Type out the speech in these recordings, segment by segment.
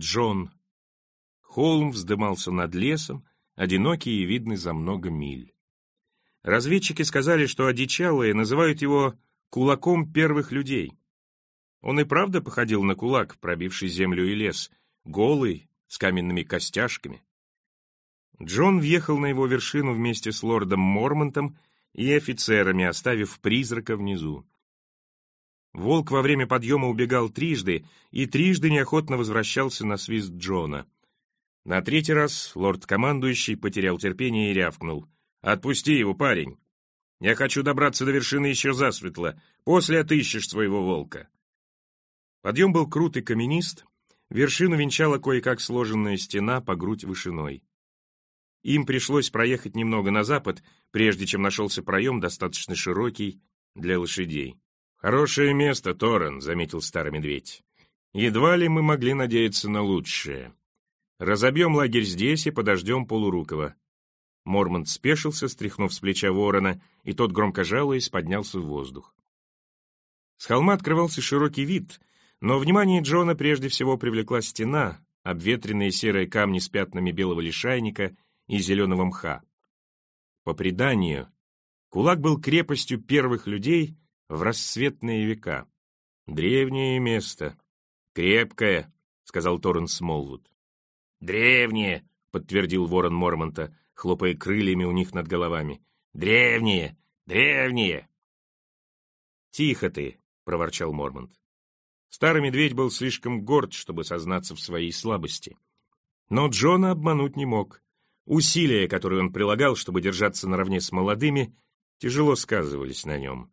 Джон. Холм вздымался над лесом, одинокий и видный за много миль. Разведчики сказали, что одичалые называют его «кулаком первых людей». Он и правда походил на кулак, пробивший землю и лес, голый, с каменными костяшками. Джон въехал на его вершину вместе с лордом Мормонтом и офицерами, оставив призрака внизу. Волк во время подъема убегал трижды и трижды неохотно возвращался на свист Джона. На третий раз лорд-командующий потерял терпение и рявкнул. «Отпусти его, парень! Я хочу добраться до вершины еще засветло. После отыщешь своего волка!» Подъем был крут и каменист, вершину венчала кое-как сложенная стена по грудь вышиной. Им пришлось проехать немного на запад, прежде чем нашелся проем, достаточно широкий для лошадей. «Хорошее место, Торрен», — заметил старый медведь. «Едва ли мы могли надеяться на лучшее. Разобьем лагерь здесь и подождем Полурукова». Мормонт спешился, стряхнув с плеча ворона, и тот, громко жалуясь, поднялся в воздух. С холма открывался широкий вид, но внимание Джона прежде всего привлекла стена, обветренные серые камни с пятнами белого лишайника и зеленого мха. По преданию, кулак был крепостью первых людей в рассветные века. Древнее место. Крепкое, сказал Торренс Смолвуд. Древнее, подтвердил ворон Мормонта, хлопая крыльями у них над головами. Древнее, древнее. Тихо ты, проворчал Мормонт. Старый медведь был слишком горд, чтобы сознаться в своей слабости. Но Джона обмануть не мог. Усилия, которые он прилагал, чтобы держаться наравне с молодыми, тяжело сказывались на нем.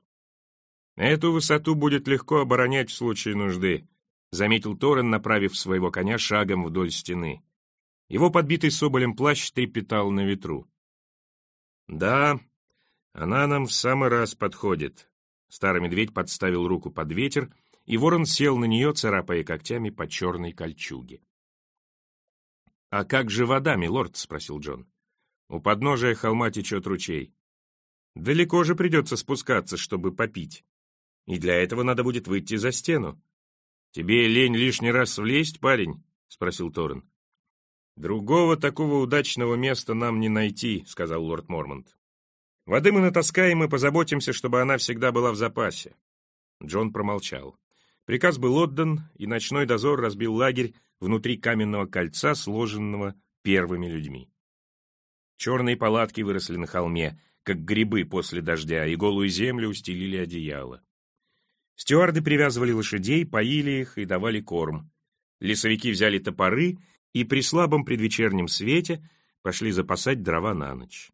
«Эту высоту будет легко оборонять в случае нужды», — заметил Торрен, направив своего коня шагом вдоль стены. Его подбитый соболем плащ трепетал на ветру. «Да, она нам в самый раз подходит». Старый медведь подставил руку под ветер, и ворон сел на нее, царапая когтями по черной кольчуге. «А как же вода, милорд?» — спросил Джон. «У подножия холма течет ручей. Далеко же придется спускаться, чтобы попить» и для этого надо будет выйти за стену. «Тебе лень лишний раз влезть, парень?» — спросил Торрен. «Другого такого удачного места нам не найти», — сказал лорд Мормонт. «Воды мы натаскаем и позаботимся, чтобы она всегда была в запасе». Джон промолчал. Приказ был отдан, и ночной дозор разбил лагерь внутри каменного кольца, сложенного первыми людьми. Черные палатки выросли на холме, как грибы после дождя, и голую землю устелили одеяло. Стюарды привязывали лошадей, поили их и давали корм. Лесовики взяли топоры и при слабом предвечернем свете пошли запасать дрова на ночь.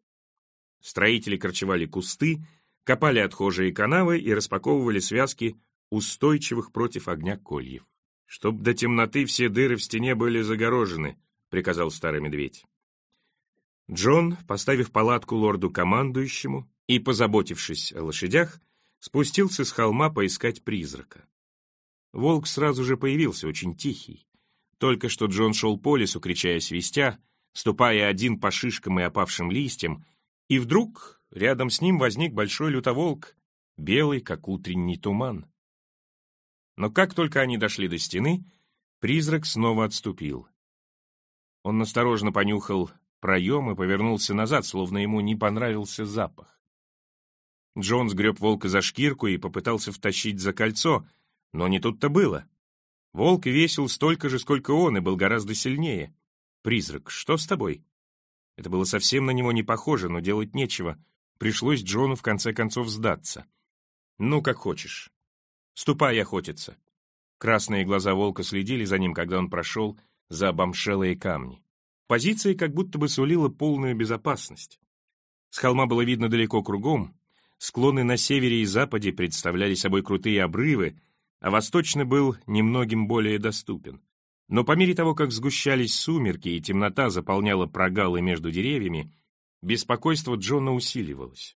Строители корчевали кусты, копали отхожие канавы и распаковывали связки устойчивых против огня кольев. «Чтоб до темноты все дыры в стене были загорожены», — приказал старый медведь. Джон, поставив палатку лорду-командующему и позаботившись о лошадях, спустился с холма поискать призрака. Волк сразу же появился, очень тихий. Только что Джон шел по лесу, крича свистя, ступая один по шишкам и опавшим листьям, и вдруг рядом с ним возник большой лютоволк, белый, как утренний туман. Но как только они дошли до стены, призрак снова отступил. Он осторожно понюхал проем и повернулся назад, словно ему не понравился запах. Джон сгреб волка за шкирку и попытался втащить за кольцо, но не тут-то было. Волк весил столько же, сколько он, и был гораздо сильнее. «Призрак, что с тобой?» Это было совсем на него не похоже, но делать нечего. Пришлось Джону в конце концов сдаться. «Ну, как хочешь. Ступай охотиться». Красные глаза волка следили за ним, когда он прошел за обомшелые камни. Позиция как будто бы сулила полную безопасность. С холма было видно далеко кругом, Склоны на севере и западе представляли собой крутые обрывы, а восточный был немногим более доступен. Но по мере того, как сгущались сумерки и темнота заполняла прогалы между деревьями, беспокойство Джона усиливалось.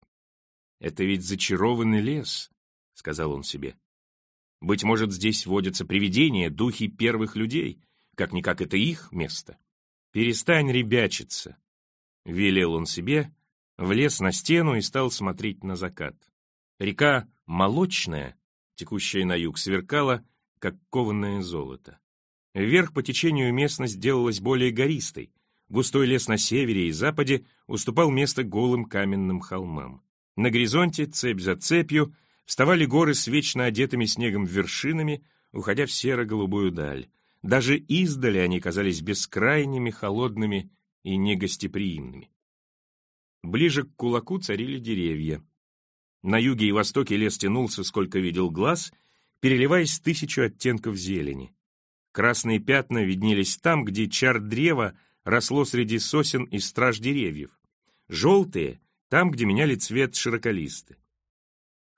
«Это ведь зачарованный лес», — сказал он себе. «Быть может, здесь водятся привидения, духи первых людей. Как-никак это их место. Перестань ребячиться», — велел он себе, влез на стену и стал смотреть на закат. Река Молочная, текущая на юг, сверкала, как кованное золото. Вверх по течению местность делалась более гористой. Густой лес на севере и западе уступал место голым каменным холмам. На горизонте, цепь за цепью, вставали горы с вечно одетыми снегом вершинами, уходя в серо-голубую даль. Даже издали они казались бескрайними, холодными и негостеприимными. Ближе к кулаку царили деревья. На юге и востоке лес тянулся, сколько видел глаз, переливаясь тысячу оттенков зелени. Красные пятна виднелись там, где чар древа росло среди сосен и страж деревьев. Желтые — там, где меняли цвет широколисты.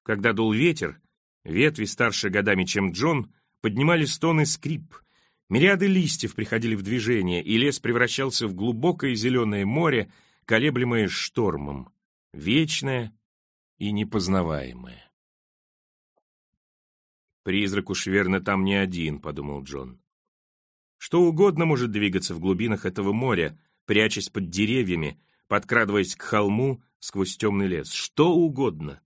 Когда дул ветер, ветви старше годами, чем Джон, поднимали стоны скрип. Мириады листьев приходили в движение, и лес превращался в глубокое зеленое море, колеблемое штормом, вечное и непознаваемое. «Призрак уж верно там не один», — подумал Джон. Что угодно может двигаться в глубинах этого моря, прячась под деревьями, подкрадываясь к холму сквозь темный лес. Что угодно.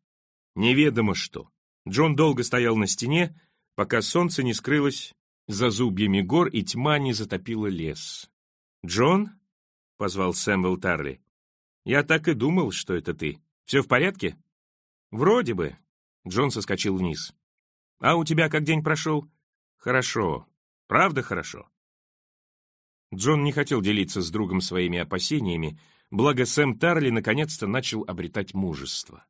Неведомо что. Джон долго стоял на стене, пока солнце не скрылось за зубьями гор и тьма не затопила лес. «Джон?» — позвал Сэмвелл Тарли. «Я так и думал, что это ты. Все в порядке?» «Вроде бы». Джон соскочил вниз. «А у тебя как день прошел?» «Хорошо. Правда хорошо?» Джон не хотел делиться с другом своими опасениями, благо Сэм Тарли наконец-то начал обретать мужество.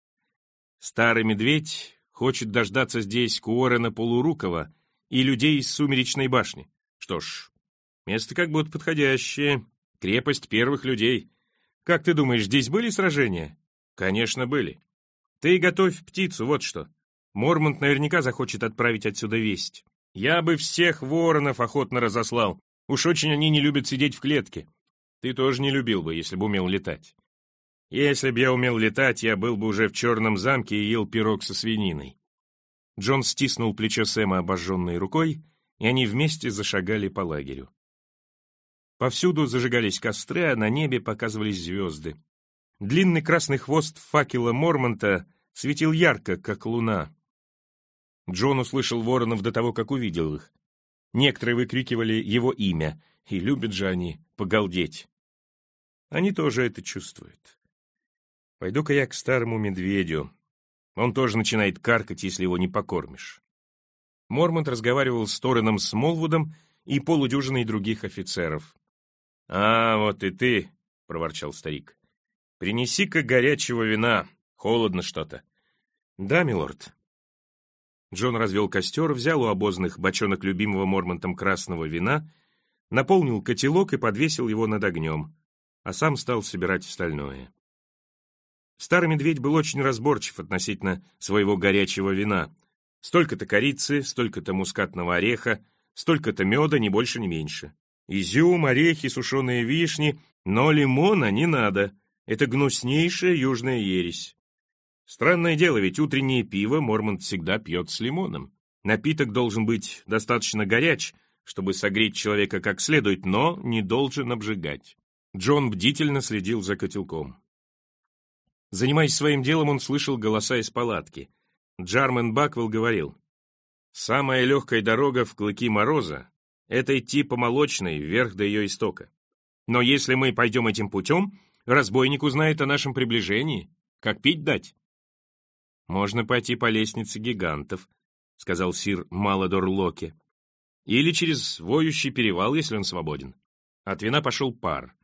Старый медведь хочет дождаться здесь Куорена Полурукова и людей из Сумеречной башни. Что ж, место как будто подходящее. Крепость первых людей. Как ты думаешь, здесь были сражения? Конечно, были. Ты готовь птицу, вот что. Мормонт наверняка захочет отправить отсюда весть. Я бы всех воронов охотно разослал, Уж очень они не любят сидеть в клетке. Ты тоже не любил бы, если бы умел летать. Если бы я умел летать, я был бы уже в черном замке и ел пирог со свининой. Джон стиснул плечо Сэма обожженной рукой, и они вместе зашагали по лагерю. Повсюду зажигались костры, а на небе показывались звезды. Длинный красный хвост факела Мормонта светил ярко, как луна. Джон услышал воронов до того, как увидел их. Некоторые выкрикивали его имя, и любят же они погалдеть. Они тоже это чувствуют. Пойду-ка я к старому медведю. Он тоже начинает каркать, если его не покормишь. Мормонт разговаривал с Тореном Смолвудом и полудюжиной других офицеров. «А, вот и ты», — проворчал старик. «Принеси-ка горячего вина, холодно что-то». «Да, милорд», Джон развел костер, взял у обозных бочонок любимого Мормонтом красного вина, наполнил котелок и подвесил его над огнем, а сам стал собирать остальное. Старый медведь был очень разборчив относительно своего горячего вина. Столько-то корицы, столько-то мускатного ореха, столько-то меда, ни больше, ни меньше. Изюм, орехи, сушеные вишни, но лимона не надо. Это гнуснейшая южная ересь. Странное дело, ведь утреннее пиво Мормонт всегда пьет с лимоном. Напиток должен быть достаточно горяч, чтобы согреть человека как следует, но не должен обжигать. Джон бдительно следил за котелком. Занимаясь своим делом, он слышал голоса из палатки. Джармен Баквелл говорил, «Самая легкая дорога в клыки мороза — это идти по молочной вверх до ее истока. Но если мы пойдем этим путем, разбойник узнает о нашем приближении. Как пить дать?» «Можно пойти по лестнице гигантов», — сказал сир Маладор Локи. «Или через воющий перевал, если он свободен». От вина пошел пар.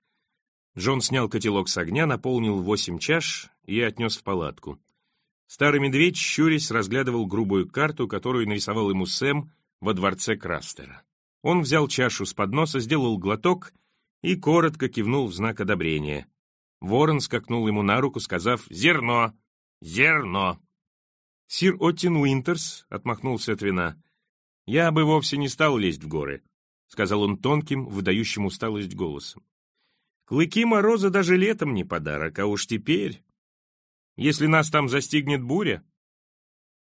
Джон снял котелок с огня, наполнил восемь чаш и отнес в палатку. Старый медведь, щурясь, разглядывал грубую карту, которую нарисовал ему Сэм во дворце Крастера. Он взял чашу с подноса, сделал глоток и коротко кивнул в знак одобрения. Ворон скакнул ему на руку, сказав «Зерно! Зерно!» Сир Оттин Уинтерс отмахнулся от вина. «Я бы вовсе не стал лезть в горы», — сказал он тонким, выдающим усталость голосом. «Клыки мороза даже летом не подарок, а уж теперь. Если нас там застигнет буря...»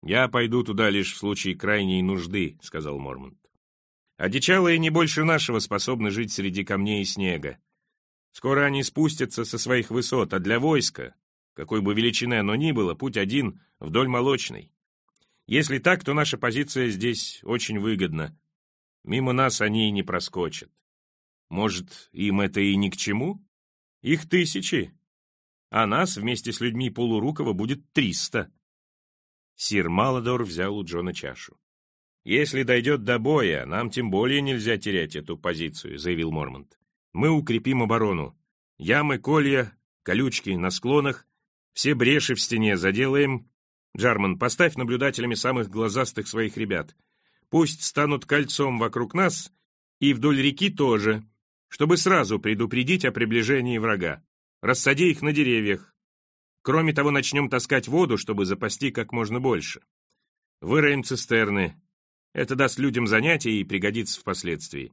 «Я пойду туда лишь в случае крайней нужды», — сказал Мормонт. «Одичалые не больше нашего способны жить среди камней и снега. Скоро они спустятся со своих высот, а для войска какой бы величины оно ни было, путь один вдоль молочной. Если так, то наша позиция здесь очень выгодна. Мимо нас они и не проскочат. Может, им это и ни к чему? Их тысячи, а нас вместе с людьми Полурукова будет триста. Сир Маладор взял у Джона чашу. «Если дойдет до боя, нам тем более нельзя терять эту позицию», — заявил Мормонт. «Мы укрепим оборону. Ямы, колья, колючки на склонах, все бреши в стене заделаем. Джарман, поставь наблюдателями самых глазастых своих ребят. Пусть станут кольцом вокруг нас и вдоль реки тоже, чтобы сразу предупредить о приближении врага. Рассади их на деревьях. Кроме того, начнем таскать воду, чтобы запасти как можно больше. Выроем цистерны. Это даст людям занятия и пригодится впоследствии.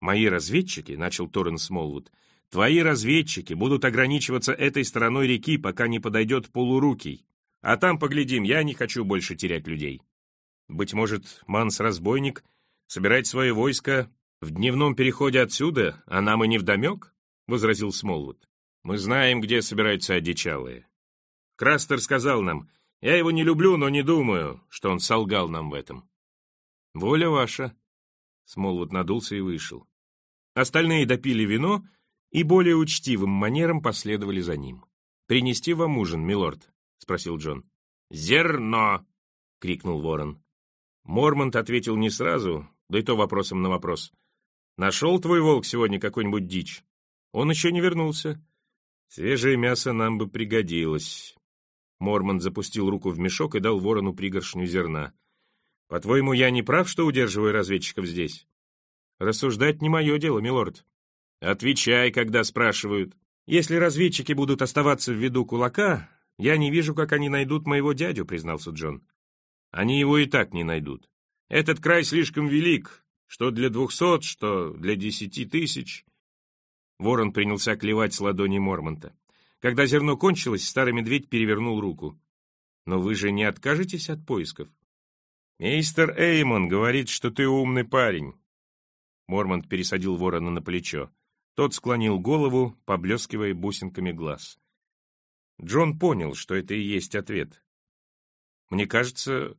«Мои разведчики», — начал Торрен Смолвуд, — «твои разведчики будут ограничиваться этой стороной реки, пока не подойдет полурукий. А там поглядим, я не хочу больше терять людей». Быть может, Манс-разбойник собирает свое войско в дневном переходе отсюда, а нам и не вдомек? — возразил Смолвуд. Мы знаем, где собираются одичалые. Крастер сказал нам, я его не люблю, но не думаю, что он солгал нам в этом. Воля ваша. Смолвуд надулся и вышел. Остальные допили вино и более учтивым манером последовали за ним. «Принести вам ужин, милорд?» — спросил Джон. «Зерно!» — крикнул ворон. Мормонт ответил не сразу, да и то вопросом на вопрос. «Нашел твой волк сегодня какой-нибудь дичь?» «Он еще не вернулся». «Свежее мясо нам бы пригодилось». Мормонт запустил руку в мешок и дал ворону пригоршню зерна. «По-твоему, я не прав, что удерживаю разведчиков здесь?» «Рассуждать не мое дело, милорд». «Отвечай, когда спрашивают». «Если разведчики будут оставаться в виду кулака, я не вижу, как они найдут моего дядю», — признался Джон. Они его и так не найдут. Этот край слишком велик, что для двухсот, что для десяти тысяч. Ворон принялся клевать с ладони Мормонта. Когда зерно кончилось, старый медведь перевернул руку. «Но вы же не откажетесь от поисков?» «Мейстер Эймон говорит, что ты умный парень». Мормонт пересадил ворона на плечо. Тот склонил голову, поблескивая бусинками глаз. Джон понял, что это и есть ответ. Мне кажется,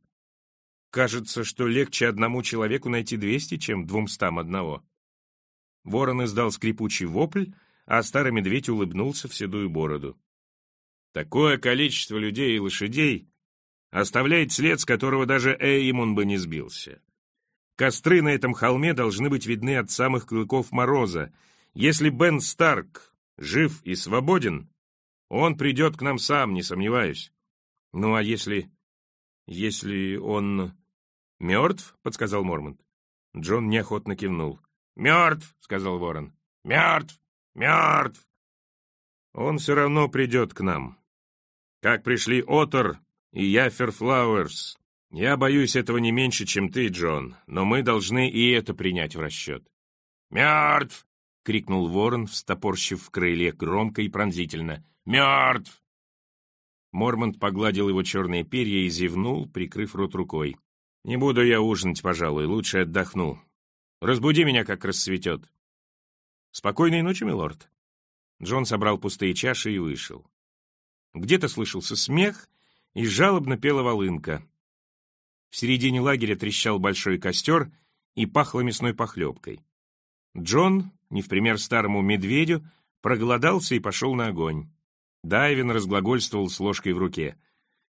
кажется, что легче одному человеку найти двести, чем двумстам одного. Ворон издал скрипучий вопль, а старый медведь улыбнулся в седую бороду. Такое количество людей и лошадей оставляет след, с которого даже Эймон бы не сбился. Костры на этом холме должны быть видны от самых клыков мороза. Если Бен Старк жив и свободен, он придет к нам сам, не сомневаюсь. Ну а если «Если он мертв?» — подсказал Мормонт. Джон неохотно кивнул. «Мертв!» — сказал Ворон. «Мертв! Мертв!» «Он все равно придет к нам. Как пришли Отор и Яфер Флауэрс. Я боюсь этого не меньше, чем ты, Джон, но мы должны и это принять в расчет». «Мертв!» — крикнул Ворон, встопорщив в крыле громко и пронзительно. «Мертв!» Мормонт погладил его черные перья и зевнул, прикрыв рот рукой. «Не буду я ужинать, пожалуй, лучше отдохну. Разбуди меня, как рассветет». «Спокойной ночи, милорд». Джон собрал пустые чаши и вышел. Где-то слышался смех, и жалобно пела волынка. В середине лагеря трещал большой костер и пахло мясной похлебкой. Джон, не в пример старому медведю, проголодался и пошел на огонь. Дайвин разглагольствовал с ложкой в руке.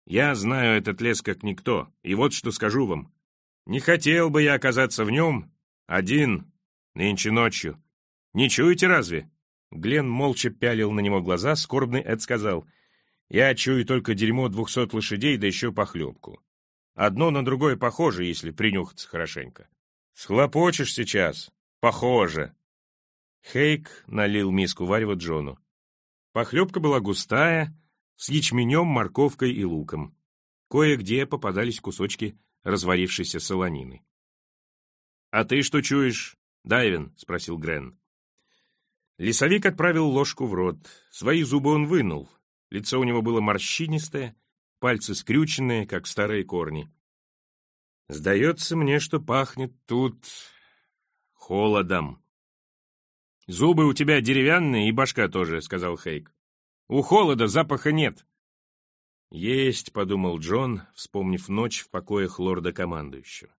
«Я знаю этот лес как никто, и вот что скажу вам. Не хотел бы я оказаться в нем один нынче ночью. Не чуете разве?» Глен молча пялил на него глаза, скорбный Эд сказал, «Я чую только дерьмо двухсот лошадей, да еще похлебку. Одно на другое похоже, если принюхаться хорошенько. Схлопочешь сейчас? Похоже!» Хейк налил миску варева Джону. Похлебка была густая, с ячменем, морковкой и луком. Кое-где попадались кусочки разварившейся солонины. «А ты что чуешь, Дайвин?» — спросил Грен. Лесовик отправил ложку в рот. Свои зубы он вынул. Лицо у него было морщинистое, пальцы скрюченные, как старые корни. «Сдается мне, что пахнет тут холодом», «Зубы у тебя деревянные и башка тоже», — сказал Хейк. «У холода запаха нет». «Есть», — подумал Джон, вспомнив ночь в покоях лорда-командующего.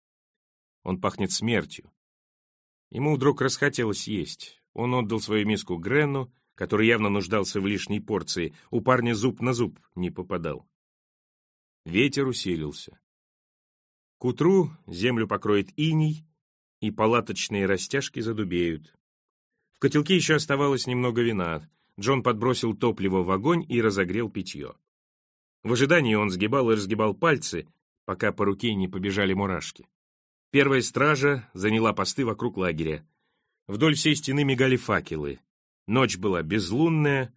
Он пахнет смертью. Ему вдруг расхотелось есть. Он отдал свою миску Гренну, который явно нуждался в лишней порции. У парня зуб на зуб не попадал. Ветер усилился. К утру землю покроет иней, и палаточные растяжки задубеют. В котелке еще оставалось немного вина. Джон подбросил топливо в огонь и разогрел питье. В ожидании он сгибал и разгибал пальцы, пока по руке не побежали мурашки. Первая стража заняла посты вокруг лагеря. Вдоль всей стены мигали факелы. Ночь была безлунная,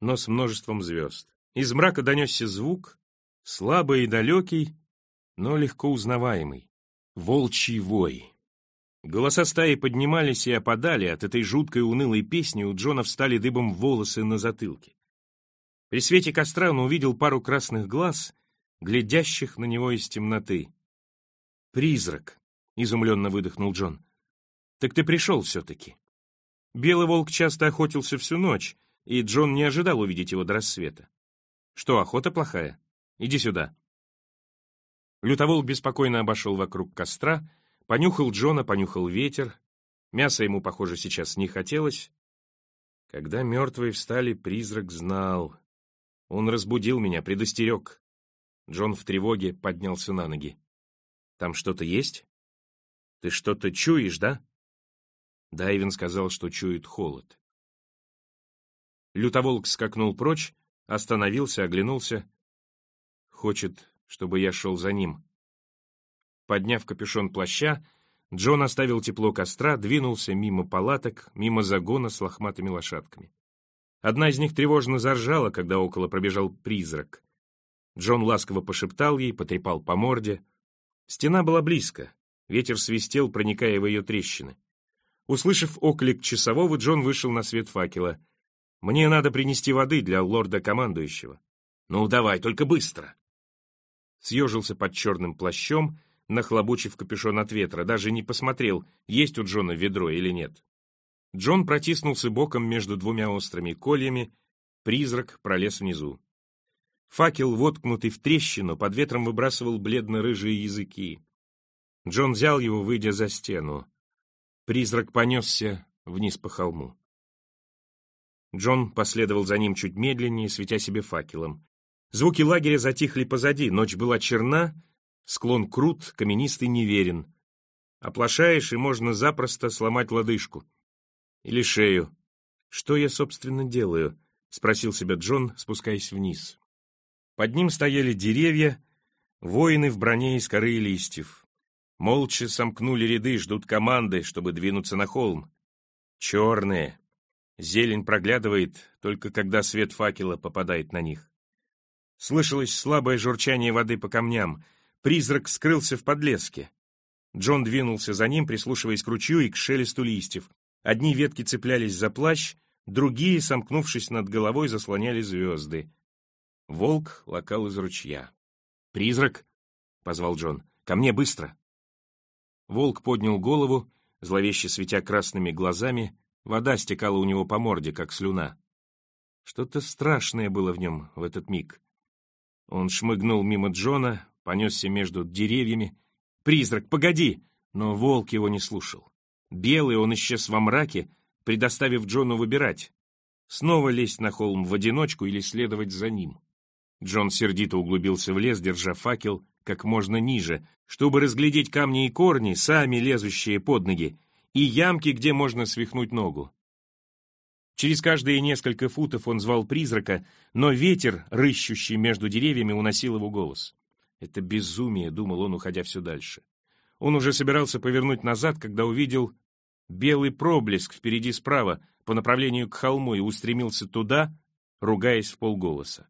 но с множеством звезд. Из мрака донесся звук, слабый и далекий, но легко узнаваемый. Волчий вой. Голоса стаи поднимались и опадали, от этой жуткой унылой песни у Джона встали дыбом волосы на затылке. При свете костра он увидел пару красных глаз, глядящих на него из темноты. «Призрак!» — изумленно выдохнул Джон. «Так ты пришел все-таки». Белый волк часто охотился всю ночь, и Джон не ожидал увидеть его до рассвета. «Что, охота плохая? Иди сюда». Лютоволк беспокойно обошел вокруг костра, понюхал Джона, понюхал ветер. Мяса ему, похоже, сейчас не хотелось. Когда мертвые встали, призрак знал. Он разбудил меня, предостерег. Джон в тревоге поднялся на ноги. «Там что-то есть? Ты что-то чуешь, да?» Дайвин сказал, что чует холод. Лютоволк скакнул прочь, остановился, оглянулся. Хочет, чтобы я шел за ним. Подняв капюшон плаща, Джон оставил тепло костра, двинулся мимо палаток, мимо загона с лохматыми лошадками. Одна из них тревожно заржала, когда около пробежал призрак. Джон ласково пошептал ей, потрепал по морде. Стена была близко. Ветер свистел, проникая в ее трещины. Услышав оклик часового, Джон вышел на свет факела. «Мне надо принести воды для лорда-командующего». «Ну, давай, только быстро!» Съежился под черным плащом, нахлобучив капюшон от ветра, даже не посмотрел, есть у Джона ведро или нет. Джон протиснулся боком между двумя острыми кольями, призрак пролез внизу. Факел, воткнутый в трещину, под ветром выбрасывал бледно-рыжие языки. Джон взял его, выйдя за стену. Призрак понесся вниз по холму. Джон последовал за ним чуть медленнее, светя себе факелом. Звуки лагеря затихли позади, ночь была черна, склон крут, каменистый неверен. Оплошаешь, и можно запросто сломать лодыжку. Или шею. Что я, собственно, делаю? Спросил себя Джон, спускаясь вниз. Под ним стояли деревья, воины в броне из коры и листьев. Молча сомкнули ряды, ждут команды, чтобы двинуться на холм. Черные. Зелень проглядывает, только когда свет факела попадает на них. Слышалось слабое журчание воды по камням. Призрак скрылся в подлеске. Джон двинулся за ним, прислушиваясь к ручью и к шелесту листьев. Одни ветки цеплялись за плащ, другие, сомкнувшись над головой, заслоняли звезды. Волк лакал из ручья. «Призрак!» — позвал Джон. «Ко мне быстро!» Волк поднял голову, зловеще светя красными глазами, вода стекала у него по морде, как слюна. Что-то страшное было в нем в этот миг. Он шмыгнул мимо Джона, понесся между деревьями. «Призрак, погоди!» Но волк его не слушал. Белый он исчез во мраке, предоставив Джону выбирать, снова лезть на холм в одиночку или следовать за ним. Джон сердито углубился в лес, держа факел как можно ниже, чтобы разглядеть камни и корни, сами лезущие под ноги, и ямки, где можно свихнуть ногу. Через каждые несколько футов он звал призрака, но ветер, рыщущий между деревьями, уносил его голос. «Это безумие», — думал он, уходя все дальше. Он уже собирался повернуть назад, когда увидел белый проблеск впереди справа по направлению к холму и устремился туда, ругаясь в полголоса.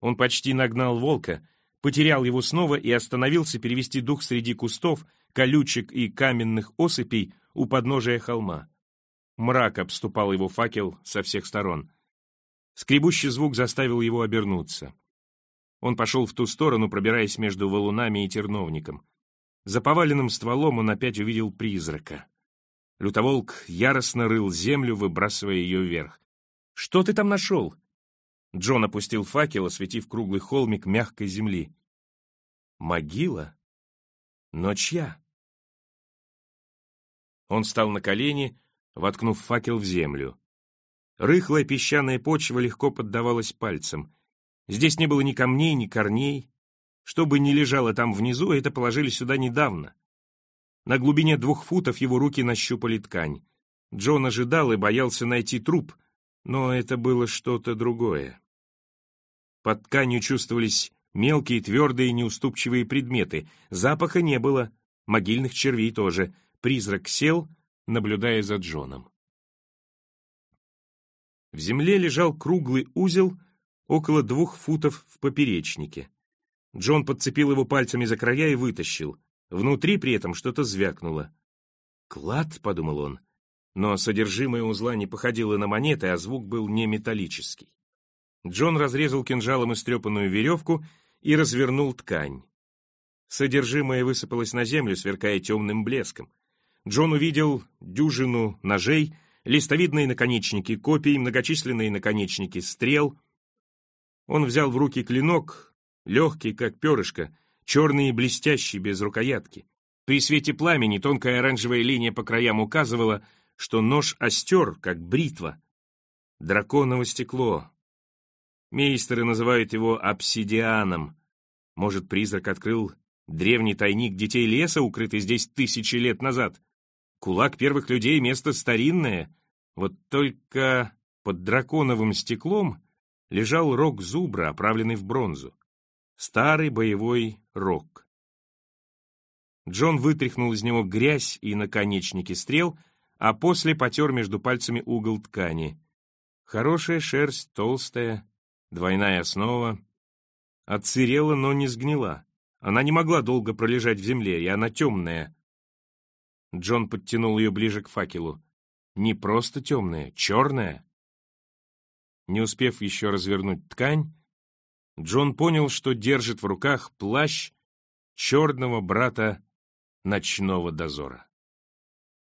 Он почти нагнал волка, потерял его снова и остановился перевести дух среди кустов, колючек и каменных осыпей у подножия холма. Мрак обступал его факел со всех сторон. Скребущий звук заставил его обернуться. Он пошел в ту сторону, пробираясь между валунами и терновником. За поваленным стволом он опять увидел призрака. Лютоволк яростно рыл землю, выбрасывая ее вверх. «Что ты там нашел?» Джон опустил факел, осветив круглый холмик мягкой земли. «Могила? Но чья?» Он встал на колени, воткнув факел в землю. Рыхлая песчаная почва легко поддавалась пальцам. Здесь не было ни камней, ни корней. Что бы ни лежало там внизу, это положили сюда недавно. На глубине двух футов его руки нащупали ткань. Джон ожидал и боялся найти труп, но это было что-то другое. Под тканью чувствовались мелкие, твердые, неуступчивые предметы. Запаха не было, могильных червей тоже. Призрак сел, наблюдая за Джоном. В земле лежал круглый узел около двух футов в поперечнике. Джон подцепил его пальцами за края и вытащил. Внутри при этом что-то звякнуло. «Клад», — подумал он, но содержимое узла не походило на монеты, а звук был не металлический. Джон разрезал кинжалом истрепанную веревку и развернул ткань. Содержимое высыпалось на землю, сверкая темным блеском. Джон увидел дюжину ножей, листовидные наконечники копий, многочисленные наконечники стрел. Он взял в руки клинок, легкий, как перышко, черный и блестящий, без рукоятки. При свете пламени тонкая оранжевая линия по краям указывала, что нож остер, как бритва. Драконово стекло. Мейстеры называют его обсидианом. Может, призрак открыл древний тайник детей леса, укрытый здесь тысячи лет назад? Кулак первых людей — место старинное. Вот только под драконовым стеклом лежал рог зубра, оправленный в бронзу. Старый боевой рог. Джон вытряхнул из него грязь и наконечники стрел, а после потер между пальцами угол ткани. Хорошая шерсть, толстая, двойная основа. Отсырела, но не сгнила. Она не могла долго пролежать в земле, и она темная, Джон подтянул ее ближе к факелу. Не просто темная, черная. Не успев еще развернуть ткань, Джон понял, что держит в руках плащ черного брата ночного дозора.